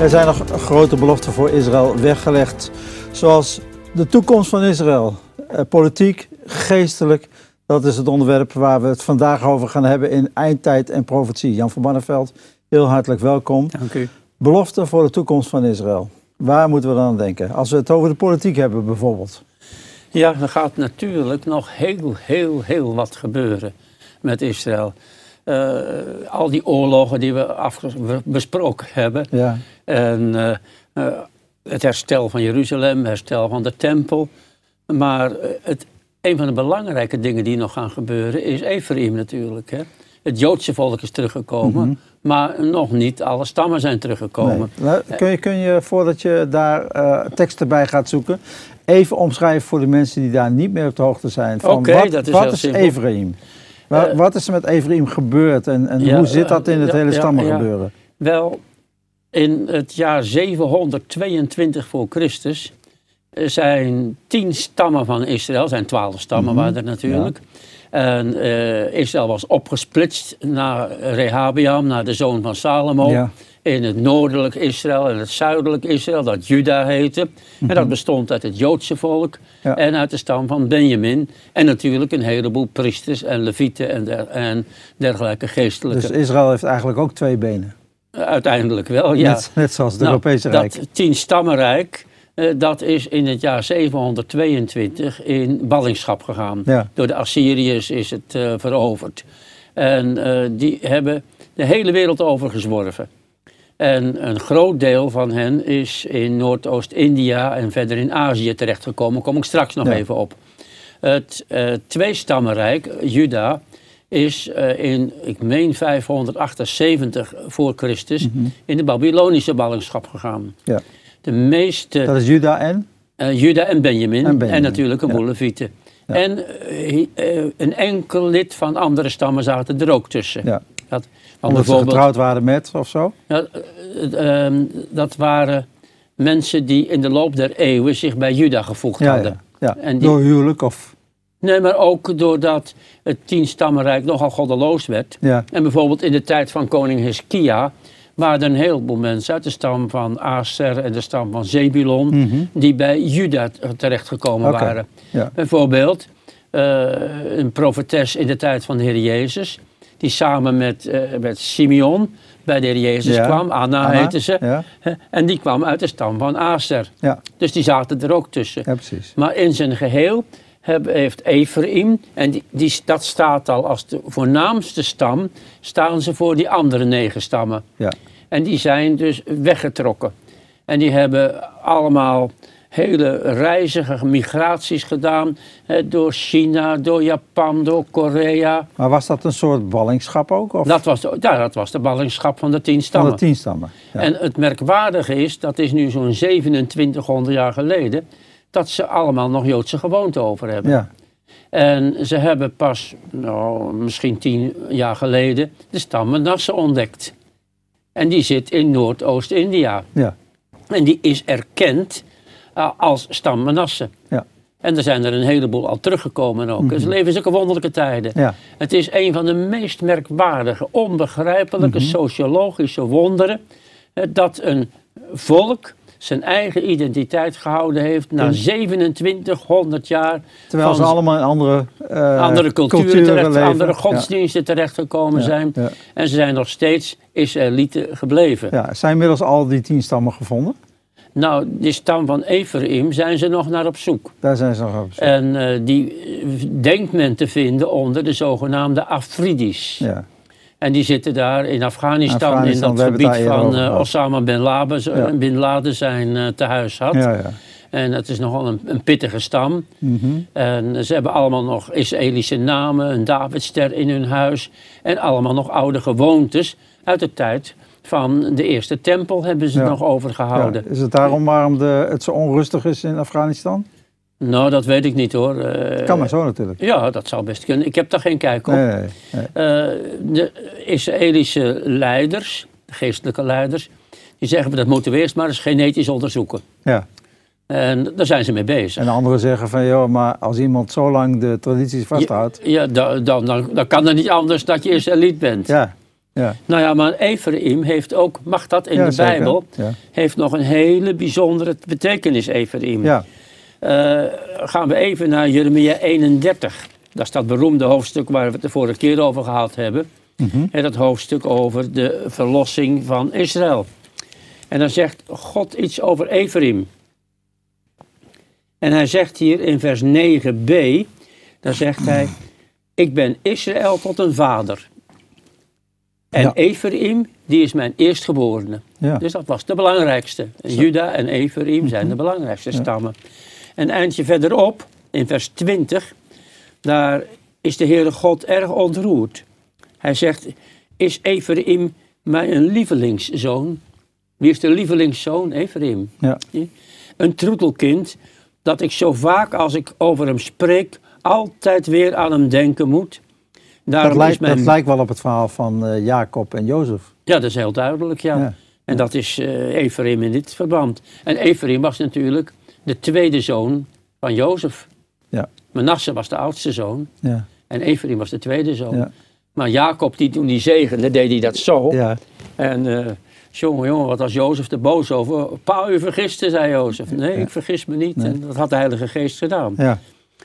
Er zijn nog grote beloften voor Israël weggelegd, zoals de toekomst van Israël. Eh, politiek, geestelijk, dat is het onderwerp waar we het vandaag over gaan hebben in Eindtijd en Profetie. Jan van Banneveld, heel hartelijk welkom. Dank u. Beloften voor de toekomst van Israël. Waar moeten we dan aan denken? Als we het over de politiek hebben bijvoorbeeld. Ja, er gaat natuurlijk nog heel, heel, heel wat gebeuren met Israël. Uh, al die oorlogen die we besproken hebben. Ja. En uh, uh, het herstel van Jeruzalem, herstel van de tempel. Maar het, een van de belangrijke dingen die nog gaan gebeuren is Ephraim natuurlijk. Hè? Het Joodse volk is teruggekomen, mm -hmm. maar nog niet alle stammen zijn teruggekomen. Nee. Kun, je, kun je, voordat je daar uh, teksten bij gaat zoeken, even omschrijven voor de mensen die daar niet meer op de hoogte zijn? Van okay, wat dat is, wat is Ephraim? Uh, wat is er met Ephraim gebeurd en, en ja, hoe zit dat in het hele stammengebeuren? Wel, in het jaar 722 voor Christus zijn tien stammen van Israël, zijn twaalf stammen mm -hmm. waren er natuurlijk. En uh, Israël was opgesplitst naar Rehabiam, naar de zoon van Salomo. Ja. In het noordelijk Israël en het zuidelijk Israël, dat Juda heette. Mm -hmm. En dat bestond uit het Joodse volk ja. en uit de stam van Benjamin. En natuurlijk een heleboel priesters en levieten en, der, en dergelijke geestelijke. Dus Israël heeft eigenlijk ook twee benen? Uiteindelijk wel, ja. Net, net zoals het nou, Europese Rijk. Dat tien stammenrijk, uh, dat is in het jaar 722 in ballingschap gegaan. Ja. Door de Assyriërs is het uh, veroverd. En uh, die hebben de hele wereld overgezworven. En een groot deel van hen is in Noordoost-India en verder in Azië terechtgekomen. Daar kom ik straks nog Ja. even op. Het uh, tweestammenrijk, Juda, is uh, in, ik meen 578 voor Christus, Mhm. in de Babylonische ballingschap gegaan. Ja. De meeste, Dat is Juda en? uh, Juda en Benjamin, En Benjamin, natuurlijk een boel Levieten. Ja. En een enkel lid van andere stammen zaten er ook tussen. Ja. Dat, Omdat ze bijvoorbeeld, getrouwd waren met of zo? ja, eh, ehm, dat waren mensen die in de loop der eeuwen zich bij Juda gevoegd Ja, hadden. ja. ja. En die- Door huwelijk of... Nee, maar ook doordat het tienstammenrijk nogal goddeloos werd. Ja. En bijvoorbeeld in de tijd van koning Hiskia waren er een heleboel mensen uit de stam van Aser en de stam van Zebulon Mhm. die bij Juda terechtgekomen Oké, waren. ja. Bijvoorbeeld eh, een profetes in de tijd van de Heer Jezus, die samen met, eh, met Simeon bij de Heer Jezus Ja. kwam, Anna, Anna, heette ze, Ja, en die kwam uit de stam van Aser. ja, Dus die zaten er ook tussen. ja precies. Maar in zijn geheel heb- heeft Ephraim, en die, die, dat staat al als de voornaamste stam, staan ze voor die andere negen stammen. Ja. En die zijn dus weggetrokken. En die hebben allemaal hele reizige migraties gedaan. Hè, door China, door Japan, door Korea. Maar was dat een soort ballingschap ook? Of Dat was de, ja, dat was de ballingschap van de tien van stammen. de tien stammen? Ja. En het merkwaardige is, dat is nu zo'n 2700 jaar geleden, dat ze allemaal nog Joodse gewoonten over hebben. ja. En ze hebben pas, nou, misschien tien jaar geleden, de stam Manasse ontdekt. En die zit in Noordoost-India. Ja. En die is erkend als stam Manasse. Ja. En er zijn er een heleboel al teruggekomen ook. Dus leven zulke wonderlijke tijden. Ja. Het is een van de meest merkwaardige, onbegrijpelijke Mhm. sociologische wonderen. eh, dat een volk zijn eigen identiteit gehouden heeft na In- 2700 jaar Terwijl ze allemaal in andere, eh, andere culturen, terecht, leven. andere Ja. godsdiensten terechtgekomen Ja, zijn. ja. En ze zijn nog steeds Israëlieten gebleven. Ja, zijn inmiddels al die tien stammen gevonden? Nou, die stam van Ephraim zijn ze nog naar op zoek. Daar zijn ze nog op zoek. En eh, die eh, denkt men te vinden onder de zogenaamde Afridis. Ja. En die zitten daar in Afghanistan, Afghanistan, in dat gebied van eh. Osama bin Laden, Ja. bin Laden zijn uh, tehuis had. Ja, ja. En het is nogal een, een pittige stam. Mhm. En ze hebben allemaal nog Israëlische namen, een Davidster in hun huis. En allemaal nog oude gewoontes uit de tijd van de eerste tempel hebben ze Ja. nog overgehouden. Ja, Is het daarom waarom de, het zo onrustig is in Afghanistan? Nou, dat weet ik niet hoor. Eh, Kan maar zo natuurlijk. Ja, dat zou best kunnen. Ik heb daar geen kijk op. Nee, nee, nee. Eh, de Israëlische leiders, de geestelijke leiders, die zeggen dat moeten we eerst maar eens genetisch onderzoeken. Ja. En daar zijn ze mee bezig. En anderen zeggen van, joh, maar als iemand zo lang de tradities vasthoudt. Ja, dan, dan, dan, dan kan het niet anders dat je Israëliet bent. Ja, Ja. Nou ja, maar Ephraim heeft ook, mag dat in Ja, de. Bijbel, Ja. heeft nog een hele bijzondere betekenis, Ephraim. Ja. Eh, gaan we even naar Jeremia 31. Dat is dat beroemde hoofdstuk waar we het de vorige keer over gehad hebben. Mhm. En dat hoofdstuk over de verlossing van Israël. En dan zegt God iets over Ephraim. En hij zegt hier in vers 9b, dan zegt hij, ik ben Israël tot een vader. En Ja. Ephraim, die is mijn eerstgeborene. Ja. Dus dat was de belangrijkste. Juda en Ephraim zijn de belangrijkste stammen. En eindje verderop, in vers 20, daar is de Heere God erg ontroerd. Hij zegt, is Ephraim mijn lievelingszoon? Wie is de lievelingszoon? Ephraim. Ja. Een troetelkind dat ik zo vaak als ik over hem spreek, altijd weer aan hem denken moet. Daarom Dat, lijkt, dat wel op het verhaal van eh, Jacob en Jozef. Ja, dat is heel duidelijk, ja. Ja. En dat is eh Ephraim in dit verband. En Ephraim was natuurlijk de tweede zoon van Jozef. Ja. Manasse was de oudste zoon Ja. en Ephraim was de tweede zoon. Ja. Maar Jacob, die, toen die zegende, deed hij dat zo. Ja. En eh, jongen, jongen, wat was Jozef er boos over? Pa, u vergiste, zei Jozef. Nee, ik vergis me niet. En dat had de Heilige Geest gedaan. Ja.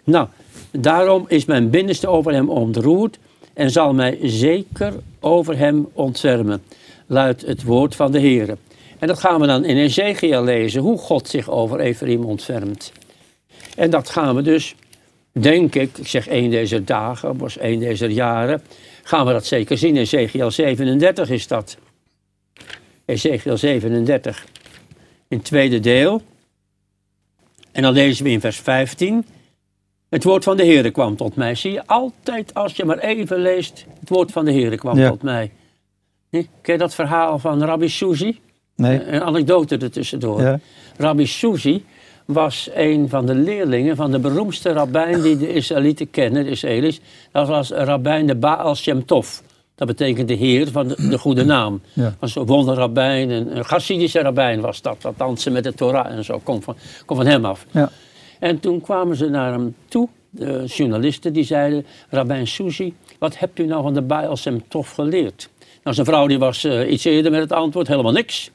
Nou, daarom is mijn binnenste over hem ontroerd en zal mij zeker over hem ontfermen, luidt het woord van de Heer. En dat gaan we dan in Ezekiel lezen, hoe God zich over Ephraim ontfermt. En dat gaan we dus, denk ik, ik zeg één deze dagen, of één deze jaren, gaan we dat zeker zien. Ezekiel 37 is dat. Ezekiel 37, in het tweede deel. En dan lezen we in vers 15. Het woord van de Heere kwam tot mij. Zie je, altijd als je maar even leest, het woord van de Heere kwam Ja. tot mij. Nee? Ken je dat verhaal van Rabbi Suzi? Nee. Een anekdote er tussendoor. Ja. Rabbi Suzi was een van de leerlingen van de beroemdste rabbijn die de Israëlieten kennen, de Israëli's. Dat was rabbijn de Baal Shem Tov. Dat betekent de heer van de, de goede naam. Ja. Was een wonderrabbijn, een, een Chassidische rabbijn was dat. Dat dansen met de Torah en zo, komt van, komt van hem af. Ja. En toen kwamen ze naar hem toe, de journalisten, die zeiden... Rabbijn Susi, wat hebt u nou van de Shem Tov geleerd? Nou, zijn vrouw die was eh, iets eerder met het antwoord, helemaal niks.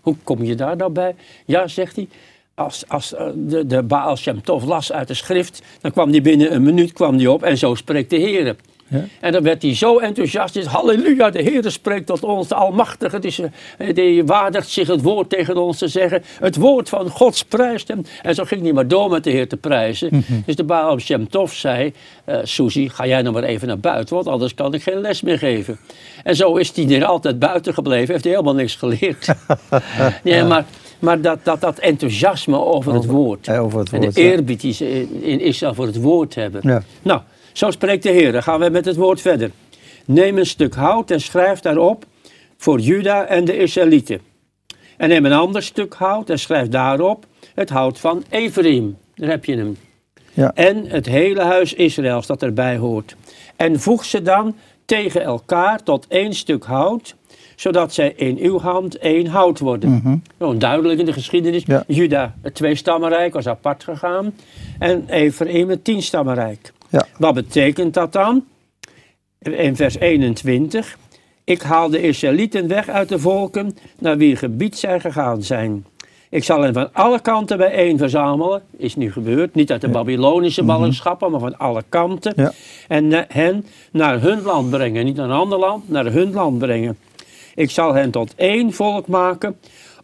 Hoe kom je daar nou bij? Ja, zegt hij, als, als eh, de, de Baal Shem Tov las uit de schrift... dan kwam hij binnen een minuut kwam die op en zo spreekt de Heer. Ja. En dan werd hij zo enthousiast. Halleluja, de Heer spreekt tot ons, de Almachtige. Eh, die waardigt zich het woord tegen ons te zeggen. Het woord van God prijst hem. En zo ging hij maar door met de Heer te prijzen. Dus de Baal Shem Tov zei, eh Suzy, ga jij nou maar even naar buiten, want anders kan ik geen les meer geven. En zo is hij er altijd buiten gebleven, heeft hij helemaal niks geleerd. nee, maar, maar dat, dat, dat enthousiasme over, het woord. eh, over het en woord, de ja. eerbied die ze in, in Israël voor het woord hebben. Ja. Nou, zo spreekt de Heer. Dan gaan we met het woord verder. Neem een stuk hout en schrijf daarop voor Juda en de Israëlieten. En neem een ander stuk hout en schrijf daarop het hout van Ephraim. Daar heb je hem. Ja. En het hele huis Israëls dat erbij hoort. En voeg ze dan tegen elkaar tot één stuk hout, zodat zij in uw hand één hout worden. Gewoon duidelijk in de geschiedenis. Ja. Juda, het tweestammenrijk, was apart gegaan. En Ephraim, het tienstammenrijk. Ja. Wat betekent dat dan? In vers 21. Ik haal de Israëlieten weg uit de volken naar wie gebied zij gegaan zijn. Ik zal hen van alle kanten bijeen verzamelen. Is nu gebeurd. Niet uit de Babylonische ballingschappen, maar van alle kanten. Ja. En hen naar hun land brengen. Niet naar een ander land, naar hun land brengen. Ik zal hen tot één volk maken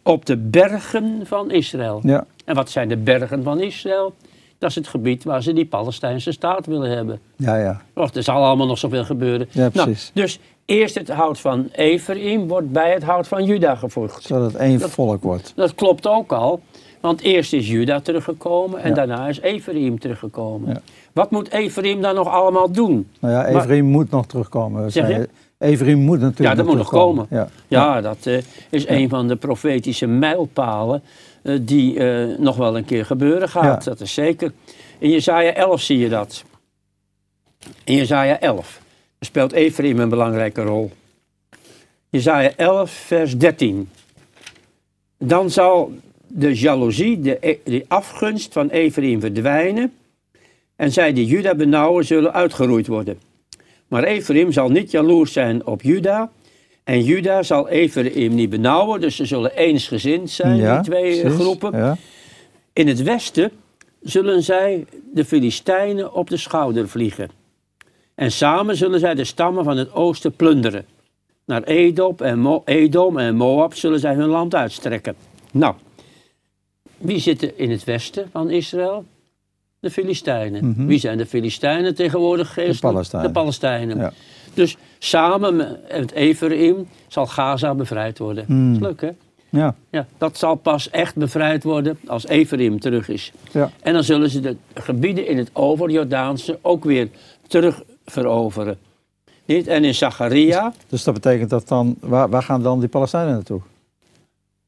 op de bergen van Israël. Ja. En wat zijn de bergen van Israël? Dat is het gebied waar ze die Palestijnse staat willen hebben. Ja, ja. Och, er zal allemaal nog zoveel gebeuren. Ja, Nou, precies. dus eerst het hout van Ephraim wordt bij het hout van Juda gevoegd. Zodat het één volk wordt. Dat klopt ook al, want eerst is Juda teruggekomen en Ja. daarna is Ephraim teruggekomen. Ja. Wat moet Ephraim dan nog allemaal doen? Nou ja, Maar- Ephraim moet nog terugkomen. Zeg je? zeiden- Ephraim moet natuurlijk Ja, dat moet nog komen. Ja. Ja, dat eh, is een van de profetische mijlpalen eh, die eh, nog wel een keer gebeuren gaat. Ja. Dat is zeker. In Jezaja 11 zie je dat. In Jezaja 11 speelt Ephraim een belangrijke rol. Jezaja 11 vers 13. Dan zal de jaloezie, de, de afgunst van Ephraim verdwijnen en zij die Juda benauwen zullen uitgeroeid worden. Maar Ephraim zal niet jaloers zijn op Juda En Juda zal Ephraim niet benauwen, dus ze zullen eensgezind zijn, Ja, die twee eh, precies. groepen. Ja. In het westen zullen zij de Filistijnen op de schouder vliegen. En samen zullen zij de stammen van het oosten plunderen. Naar Edom en, Mo- Edom en Moab zullen zij hun land uitstrekken. Nou, wie zitten in het westen van Israël? De Filistijnen. Wie zijn de Filistijnen tegenwoordig? geestelijk? Palestijnen. De Palestijnen. Ja. Dus samen met Ephraim zal Gaza bevrijd worden. Hmm. Dat is leuk hè? Ja. Ja, dat zal pas echt bevrijd worden als Ephraim terug is. Ja. En dan zullen ze de gebieden in het overjordaanse ook weer terug veroveren. Niet? En in Zacharia, Dus dat betekent dat dan, waar, waar gaan dan die Palestijnen naartoe?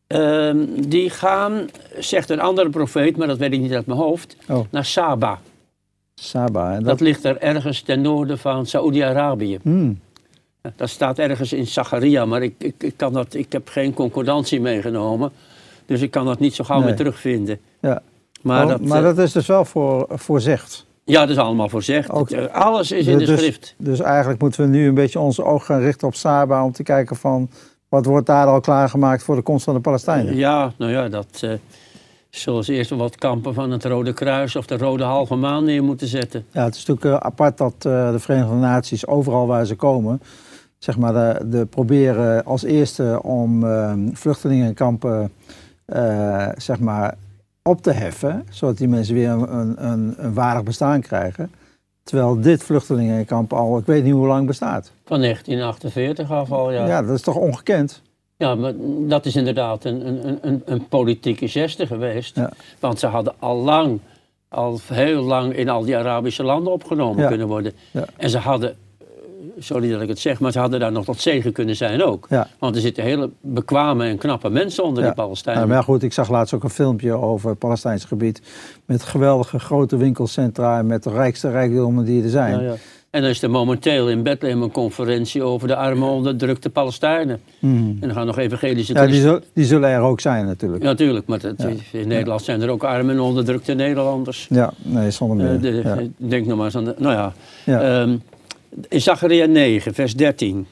ehm, die gaan, zegt een andere profeet, maar dat weet ik niet uit mijn hoofd, Oh. naar Saba. Saba. Dat dat, ligt er ergens ten noorden van Saoedi-Arabië. Hmm. Dat staat ergens in Zacharia, maar ik, ik, ik, kan dat, ik heb geen concordantie meegenomen. Dus ik kan dat niet zo gauw Nee. meer terugvinden. Ja. Maar, Oh, dat, maar eh, dat is dus wel voor, voorzegd. ja, dat is allemaal voorzegd. Ook- eh, Alles is in de dus, schrift. Dus eigenlijk moeten we nu een beetje onze oog gaan richten op Saba om te kijken van wat wordt daar al klaargemaakt voor de komst van de Palestijnen. Ja, nou ja, dat eh ze eerst wat kampen van het Rode Kruis of de Rode Halve Maan neer moeten zetten. Ja, het is natuurlijk eh, apart dat eh, de Verenigde Naties overal waar ze komen, zeg maar, de, de proberen als eerste om eh, vluchtelingenkampen zeg maar, op te heffen, zodat die mensen weer een, een, een waardig bestaan krijgen. Terwijl dit vluchtelingenkamp al, ik weet niet hoe lang bestaat. Van 1948 af al. Ja, ja. dat is toch ongekend? Maar dat is inderdaad een, een, een, een politieke geste geweest. Ja. Want ze hadden al lang, al heel lang in al die Arabische landen opgenomen Ja. kunnen worden. Ja. En ze hadden, eh, sorry dat ik het zeg, maar ze hadden daar nog tot zegen kunnen zijn ook. Ja. Want er zitten hele bekwame en knappe mensen onder Ja. die Palestijnen. Nou, maar goed, ik zag laatst ook een filmpje over het Palestijnse gebied. Met geweldige grote winkelcentra en met de rijkste rijkdommen die er zijn. En dan is er momenteel in Bethlehem een conferentie over de arme onderdrukte Palestijnen. Mhm. En dan gaan nog evangelische Ja, die, christenen. zul- die zullen er ook zijn natuurlijk. Ja, natuurlijk, maar dat, in Nederland zijn er ook arme en onderdrukte Nederlanders. Ja, nee, zonder Eh, meer. de- ja. Denk nog maar eens aan de. Nou ja. Ehm, in Zachariah 9, vers 13.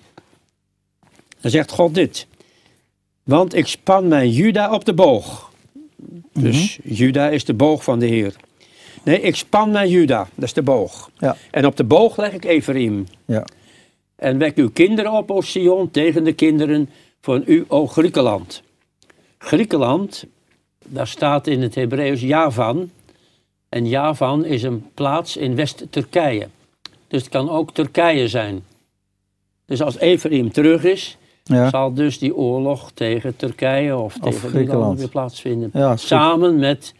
Dan zegt God dit. Want ik span mijn Juda op de boog. Dus Mhm. Juda is de boog van de Heer. Nee, ik span mijn Juda, dat is de boog. Ja. En op de boog leg ik Ephraim. Ja. En wek uw kinderen op, o Sion, tegen de kinderen van u, o Griekenland. Griekenland, daar staat in het Hebreeuws Javan. En Javan is een plaats in West-Turkije. Dus het kan ook Turkije zijn. Dus als Ephraim terug is, Ja. zal dus die oorlog tegen Turkije of, tegen Griekenland. weer plaatsvinden. Ja, samen met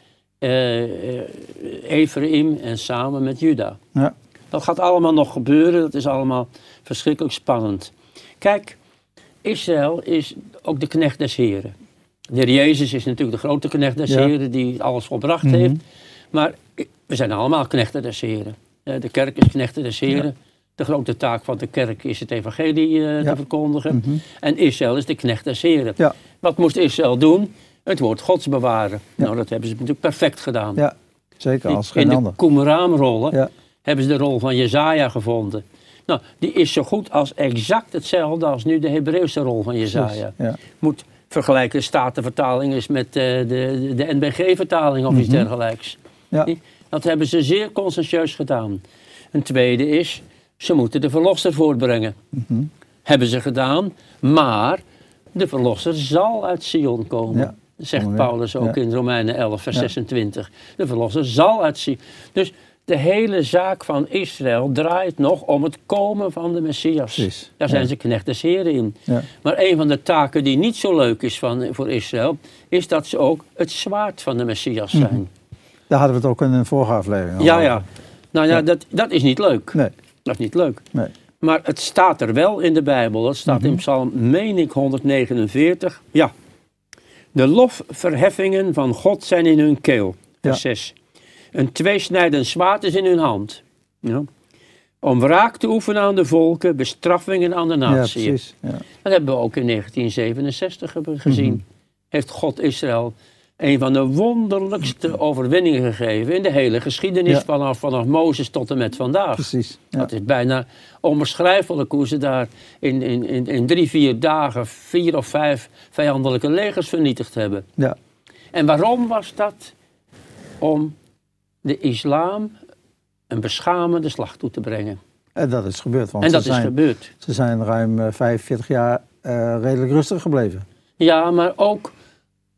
Ephraim en samen met Juda. Ja. Dat gaat allemaal nog gebeuren. Dat is allemaal verschrikkelijk spannend. Kijk, Israël is ook de knecht des Heren. De Heer Jezus is natuurlijk de grote knecht des Ja. Heren die alles volbracht Mhm. heeft. Maar we zijn allemaal knechten des Heren. Eh, De kerk is knechten des Heren. De grote taak van de kerk is het evangelie eh, Ja. te verkondigen. Mhm. En Israël is de knecht des Heren. Ja. Wat moest Israël doen? Het woord Gods bewaren. Nou, dat hebben ze natuurlijk perfect gedaan. ja, zeker als In geen de ander. Qumran-rollen Ja. hebben ze de rol van Jezaja gevonden. Nou, die is zo goed als exact hetzelfde als nu de Hebreeuwse rol van Jezaja. Ja. Moet vergelijken, de Statenvertaling is met eh, de, de NBG-vertaling of iets Mhm. dergelijks. Ja. Dat hebben ze zeer conscientieus gedaan. Een tweede is, ze moeten de verlosser voortbrengen. Mhm. Hebben ze gedaan, maar de verlosser zal uit Sion komen. Ja. Zegt. Paulus ook Ja. in Romeinen 11, vers Ja. 26. De verlosser zal uit Sion. Dus de hele zaak van Israël draait nog om het komen van de Messias. Precies. Daar zijn Ja. ze knecht des Heren in. Maar een van de taken die niet zo leuk is van, voor Israël, is dat ze ook het zwaard van de Messias Mhm. zijn. Daar hadden we het ook in een vorige aflevering over. Ja, ja. Nou ja, Dat, dat is niet leuk. Nee, Dat is niet leuk. nee. Maar het staat er wel in de Bijbel. Dat staat Mhm. in Psalm, meen ik, 149. Ja. De lofverheffingen van God zijn in hun keel. Vers 6. Een tweesnijdend zwaard is in hun hand. Ja. Om wraak te oefenen aan de volken, bestraffingen aan de Ja, natie. precies. Ja. dat hebben we ook in 1967 hebben gezien. Mhm. Heeft God Israël een van de wonderlijkste overwinningen gegeven in de hele geschiedenis, Ja. vanaf, vanaf Mozes tot en met vandaag. Precies. Ja. Dat is bijna onbeschrijfelijk hoe ze daar in, in, in, in drie, vier dagen vier of vijf vijandelijke legers vernietigd hebben. Ja. En waarom was dat? Om de islam een beschamende slag toe te brengen. En dat is gebeurd. Want en ze, dat is zijn, gebeurd. ze zijn ruim eh, 45 jaar eh, redelijk rustig gebleven. Ja, maar ook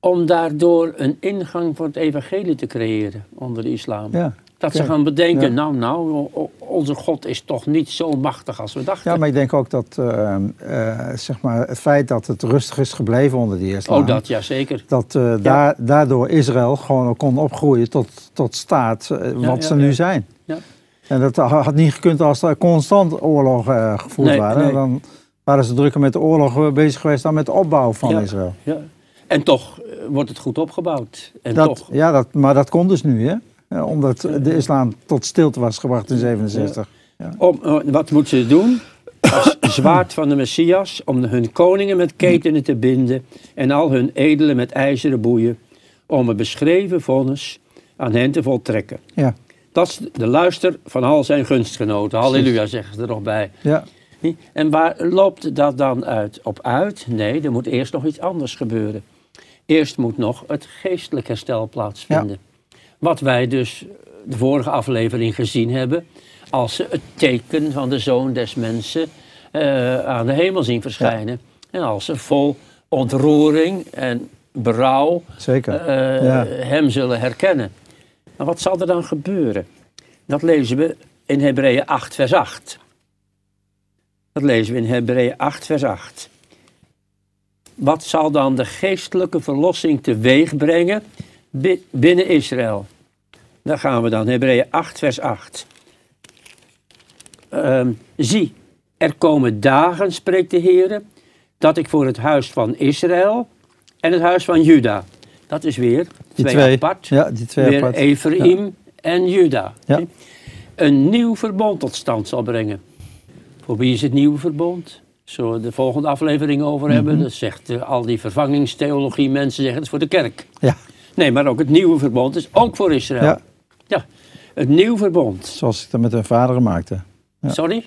om daardoor een ingang voor het evangelie te creëren onder de islam. Ja. Dat ze gaan bedenken, Ja. nou, nou, onze God is toch niet zo machtig als we dachten. ja, maar ik denk ook dat eh, eh, zeg maar het feit dat het rustig is gebleven onder die islam... oh, dat, ja zeker. dat eh, daar, daardoor Israël gewoon kon opgroeien tot, tot staat wat ze nu zijn. Ja. En dat had niet gekund als er constant oorlogen gevoerd Nee, waren. nee. Dan waren ze drukker met de oorlog bezig geweest dan met de opbouw van Ja. Israël. Ja. En toch eh, wordt het goed opgebouwd. En Dat, toch. ja, dat, maar dat kon dus nu, hè? Ja, omdat de islam tot stilte was gebracht in 67. Om, eh, wat moeten ze doen? Als zwaard van de Messias, om hun koningen met ketenen te binden en al hun edelen met ijzeren boeien, om het beschreven vonnis aan hen te voltrekken. Ja, Dat is de luister van al zijn gunstgenoten. Halleluja, zeggen ze er nog bij. ja, En waar loopt dat dan uit, op uit? Nee, er moet eerst nog iets anders gebeuren. Eerst moet nog het geestelijk herstel plaatsvinden. Wat wij dus de vorige aflevering gezien hebben, als ze het teken van de zoon des mensen eh, aan de hemel zien verschijnen. En als ze vol ontroering en berouw zeker. eh, Ja. hem zullen herkennen. Maar wat zal er dan gebeuren? Dat lezen we in Hebreeën 8, vers 8. Dat lezen we in Hebreeën 8, vers 8. Wat zal dan de geestelijke verlossing teweeg brengen bi- binnen Israël? Daar gaan we dan, Hebreeën 8, vers 8. Ehm, zie, er komen dagen, spreekt de Heer, dat ik voor het huis van Israël en het huis van Juda, dat is weer Die twee, twee, apart, ja, die twee weer apart. Ephraim en Juda, Ja. een nieuw verbond tot stand zal brengen. Voor wie is het nieuwe verbond? Zullen we de volgende aflevering over Mhm. hebben? Dat zegt eh, al die vervangingstheologie mensen zeggen het is voor de kerk. Ja, Nee, maar ook het nieuwe verbond is ook voor Israël. Ja. ja het nieuw verbond. zoals ik dat met hun vader maakte. Ja. Sorry?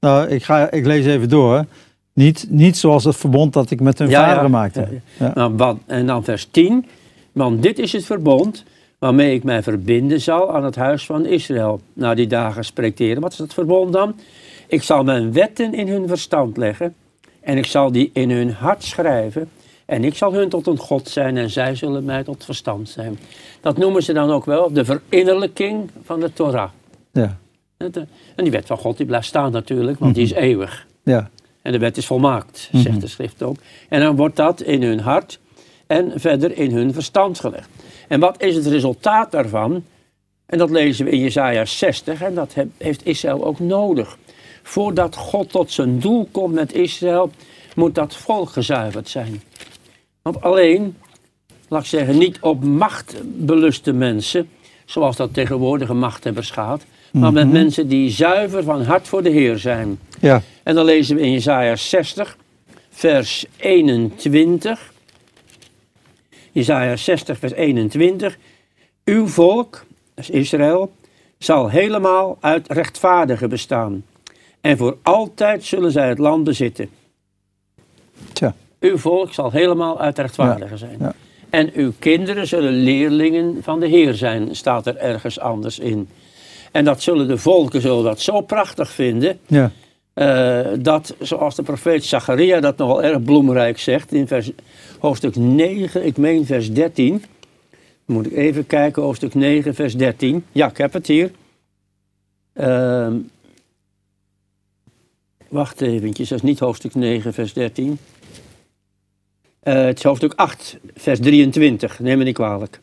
Nou, ik, ga, ik lees even door. Niet, niet zoals het verbond dat ik met hun Ja, vader maakte. Nou, wat, en dan vers 10. Want dit is het verbond waarmee ik mij verbinden zal aan het huis van Israël. Na die dagen spreekt de Heer. Wat is dat verbond dan? Ik zal mijn wetten in hun verstand leggen. En ik zal die in hun hart schrijven. En ik zal hun tot een God zijn en zij zullen mij tot verstand zijn. Dat noemen ze dan ook wel de verinnerlijking van de Torah. Ja, eh, En die wet van God die blijft staan natuurlijk, want die is eeuwig. ja, En de wet is volmaakt, zegt Mhm. de schrift ook. En dan wordt dat in hun hart en verder in hun verstand gelegd. En wat is het resultaat daarvan? En dat lezen we in Jesaja 60 en dat heeft Israël ook nodig. Voordat God tot zijn doel komt met Israël, moet dat volk gezuiverd zijn. Want alleen, laat ik zeggen, niet op macht beluste mensen, zoals dat tegenwoordige machthebbers gaat, maar met mensen die zuiver van hart voor de Heer zijn. ja, En dan lezen we in Jesaja 60, vers 21. Jesaja 60, vers 21. Uw volk, dat is Israël, zal helemaal uit rechtvaardigen bestaan. En voor altijd zullen zij het land bezitten. tja, Uw volk zal helemaal uit rechtvaardigen zijn. ja. En uw kinderen zullen leerlingen van de Heer zijn, staat er ergens anders in. En dat zullen de volken zullen dat zo prachtig vinden, ja, eh, dat, zoals de profeet Zacharia dat nogal erg bloemrijk zegt, in vers, hoofdstuk 9, ik meen vers 13. Moet ik even kijken, hoofdstuk 9, vers 13. Ja, ik heb het hier. Ehm, wacht eventjes, dat is niet hoofdstuk 9, vers 13. Eh, het is hoofdstuk 8, vers 23, neem me niet kwalijk.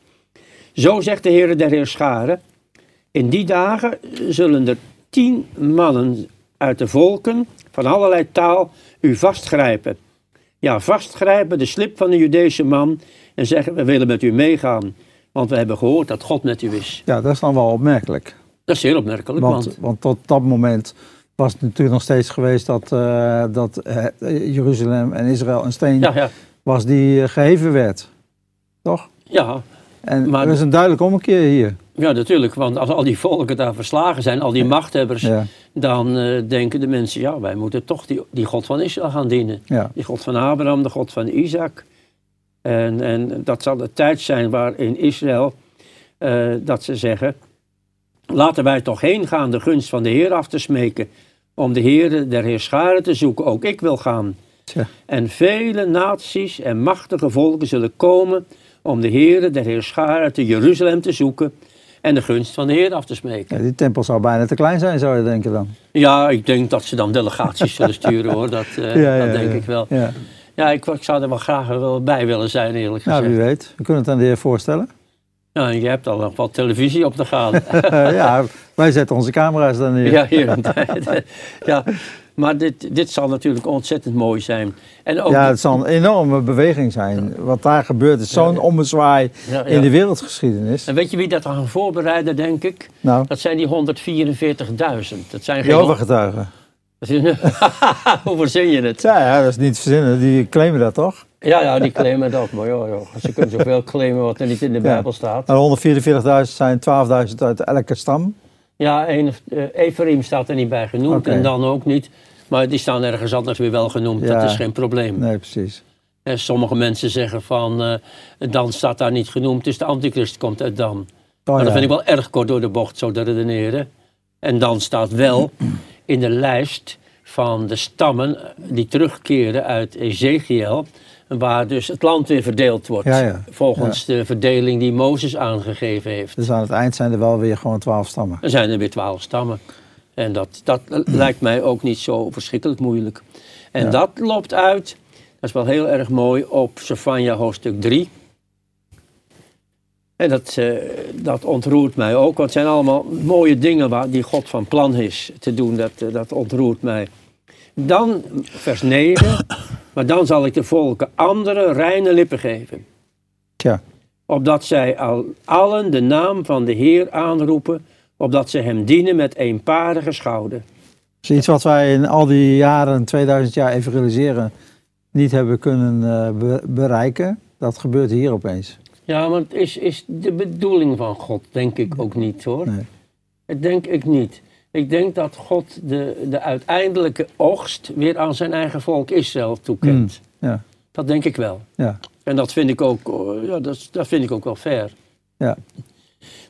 Zo zegt de Heer der Heerscharen, in die dagen zullen er tien mannen uit de volken van allerlei taal u vastgrijpen. Ja, vastgrijpen de slip van een Judese man en zeggen we willen met u meegaan. Want we hebben gehoord dat God met u is. ja, dat is dan wel opmerkelijk. Dat is heel opmerkelijk. Want, Want, want tot dat moment was het natuurlijk nog steeds geweest dat, eh, dat eh, Jeruzalem en Israël een steen ja, ja, was die eh, geheven werd. Toch? Ja, En Maar- er is een duidelijke ommekeer hier. ja, natuurlijk. Want als al die volken daar verslagen zijn, al die machthebbers, Ja, dan denken de mensen, ja, wij moeten toch die, die God van Israël gaan dienen. Die God van Abraham, de God van Isaac. En, en dat zal de tijd zijn waarin Israël, dat ze zeggen, laten wij toch heen gaan de gunst van de Heer af te smeken, om de Heer der Heerscharen te zoeken. Ook ik wil gaan. Tja. En vele naties en machtige volken zullen komen om de Heer der Heerscharen te Jeruzalem te zoeken en de gunst van de Heer af te smeken. Ja, die tempel zou bijna te klein zijn, zou je denken dan. Ja, ik denk dat ze dan delegaties zullen sturen hoor, dat, eh, Ja, ja, dat denk ja. ik wel. Ja. Ja, ik, ik zou er wel graag wel bij willen zijn, eerlijk Nou, gezegd. wie weet. We kunnen het aan de heer voorstellen. Ja, en je hebt al nog wat televisie op te gaan. Ja, wij zetten onze camera's dan neer. ja, hier. ja, maar dit, dit zal natuurlijk ontzettend mooi zijn. En ook, Ja, het zal een enorme beweging zijn. Wat daar gebeurt is zo'n ommezwaai Ja, ja. in de wereldgeschiedenis. En weet je wie dat gaan voorbereiden, denk ik? Nou, Dat zijn die 144.000. Dat zijn geen... Jehovah-getuigen. Is- Hoe verzin je het? Ja, ja, dat is niet verzinnen. Die claimen dat toch? Ja, ja, die claimen dat. Maar joh, joh, ze kunnen zoveel claimen wat er niet in de Bijbel staat. Maar 144.000 zijn 12.000 uit elke stam. Ja, een, eh, Ephraim staat er niet bij genoemd en dan ook niet. Maar die staan ergens anders weer wel genoemd. Ja. Dat is geen probleem. Nee, precies. En sommige mensen zeggen van, eh, Dan staat daar niet genoemd, dus de antichrist komt uit Dan. Oh, maar ja. dat vind ik wel erg kort door de bocht, zo te redeneren. En Dan staat wel in de lijst van de stammen die terugkeren uit Ezekiel, waar dus het land weer verdeeld wordt. Ja, ja. Volgens de verdeling die Mozes aangegeven heeft. Dus aan het eind zijn er wel weer gewoon 12 stammen. Er zijn er weer twaalf stammen. En dat, dat lijkt mij ook niet zo verschrikkelijk moeilijk. En dat loopt uit, dat is wel heel erg mooi, op Sefania hoofdstuk 3. En dat, eh, dat ontroert mij ook, want het zijn allemaal mooie dingen waar die God van plan is te doen. Dat, eh, dat ontroert mij. Dan, vers 9, maar dan zal ik de volken andere reine lippen geven Tja, opdat zij al allen de naam van de Heer aanroepen, opdat ze hem dienen met eenparige schouder. dus iets wat wij in al die jaren, 2000 jaar evangeliseren, niet hebben kunnen eh, be- bereiken. Dat gebeurt hier opeens. Ja, maar het is, is de bedoeling van God, denk ik ook niet hoor. Nee. Dat denk ik niet. Ik denk dat God de, de uiteindelijke oogst weer aan zijn eigen volk Israël toekent. Ja, Dat denk ik wel. ja, En dat vind ik ook, eh, ja, dat, dat vind ik ook wel fair. ja.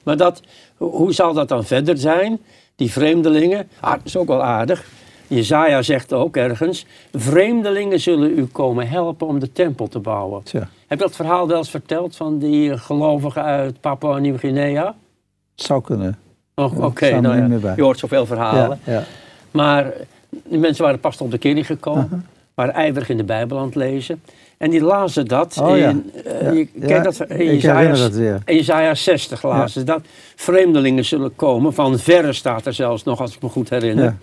Maar dat, ho- hoe zal dat dan verder zijn? Die vreemdelingen, ah, dat is ook wel aardig. Jezaja zegt ook ergens, vreemdelingen zullen u komen helpen om de tempel te bouwen. Tja, Heb je dat verhaal wel eens verteld van die gelovigen uit Papua Nieuw-Guinea? zou kunnen. Oh, Oké, nou ja, je hoort zoveel verhalen. Ja. Maar die mensen waren pas tot de kering gekomen, waren ijverig in de Bijbel aan het lezen. En die lazen dat Oh in, je dat, in weer. Jezaja 60 lazen ze dat. Vreemdelingen zullen komen, van verre staat er zelfs nog, als ik me goed herinner.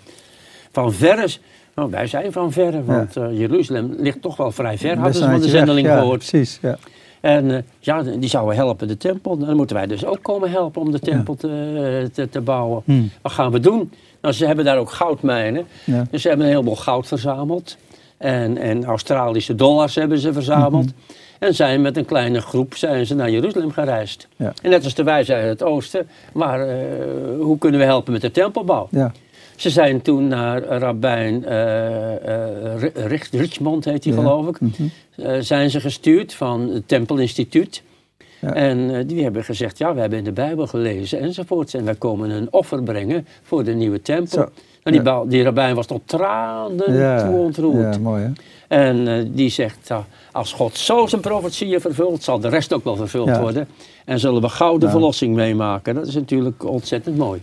Van verre, nou, wij zijn van verre, want eh, Jeruzalem ligt toch wel vrij ver, hadden ze van de zendeling ja, gehoord. Precies, ja. En eh, ja, die zouden helpen de tempel. Dan moeten wij dus ook komen helpen om de tempel te, te, te bouwen. Hm. Wat gaan we doen? Nou, ze hebben daar ook goudmijnen. Ja. Dus ze hebben een heleboel goud verzameld. En, en Australische dollars hebben ze verzameld. Mhm. En zijn met een kleine groep zijn ze naar Jeruzalem gereisd. Ja. En net als de wijze uit het oosten. Maar eh, hoe kunnen we helpen met de tempelbouw? Ja. Ze zijn toen naar rabbijn eh, eh, Ri- Rich- Richmond, heet hij Ja. geloof ik. Mhm. eh, zijn ze gestuurd van het Tempelinstituut. Ja. En die hebben gezegd, ja, we hebben in de Bijbel gelezen enzovoort. En wij komen een offer brengen voor de nieuwe tempel. Zo. En die, Ja. bouw- die rabbijn was tot tranen Ja. toe ontroerd. ja, mooi hè. En die zegt, als God zo zijn profetieën vervult, zal de rest ook wel vervuld worden. En zullen we gouden Nou. verlossing meemaken. Dat is natuurlijk ontzettend mooi.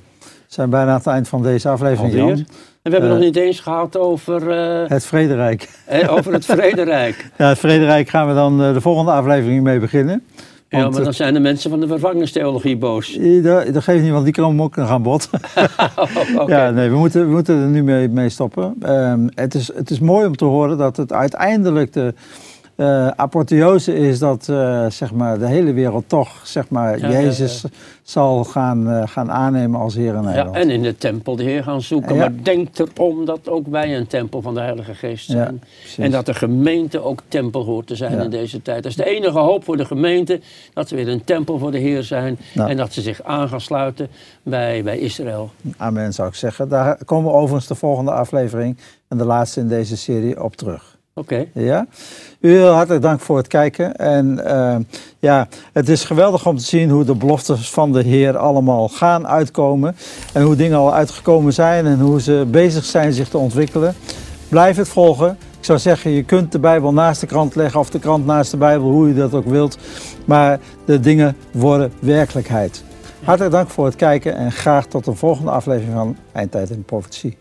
We zijn bijna aan het eind van deze aflevering? Jan. En we hebben Eh. nog niet eens gehad over, eh, Het Vrederijk. eh, over het Vrederijk. Ja, het Vrederijk gaan we dan eh, de volgende aflevering mee beginnen. Ja, maar dan zijn de mensen van de vervangingstheologie boos. eh, dat, dat geeft niet, want die komen ook nog aan bod. Oké. Ja, nee, we moeten, we moeten er nu mee, mee stoppen. Ehm, het, is, het is mooi om te horen dat het uiteindelijk de, uh, apotheose is dat uh, zeg maar, de hele wereld toch zeg maar, ja, Jezus ja, zal gaan, uh, gaan aannemen als Heer en Nederland. Ja, en in de tempel de Heer gaan zoeken. Maar denk erom dat ook wij een tempel van de Heilige Geest zijn. en dat de gemeente ook tempel hoort te zijn in deze tijd. Dat is de enige hoop voor de gemeente, dat we weer een tempel voor de Heer zijn. Nou. En dat ze zich aan gaan sluiten bij, bij Israël. Amen zou ik zeggen. Daar komen we overigens de volgende aflevering en de laatste in deze serie op terug. Oké. Ja? U heel hartelijk dank voor het kijken. En uh, ja, het is geweldig om te zien hoe de beloftes van de Heer allemaal gaan uitkomen. En hoe dingen al uitgekomen zijn en hoe ze bezig zijn zich te ontwikkelen. Blijf het volgen. Ik zou zeggen, je kunt de Bijbel naast de krant leggen of de krant naast de Bijbel, hoe je dat ook wilt. Maar de dingen worden werkelijkheid. Hartelijk dank voor het kijken en graag tot een volgende aflevering van Eindtijd in de Profetie.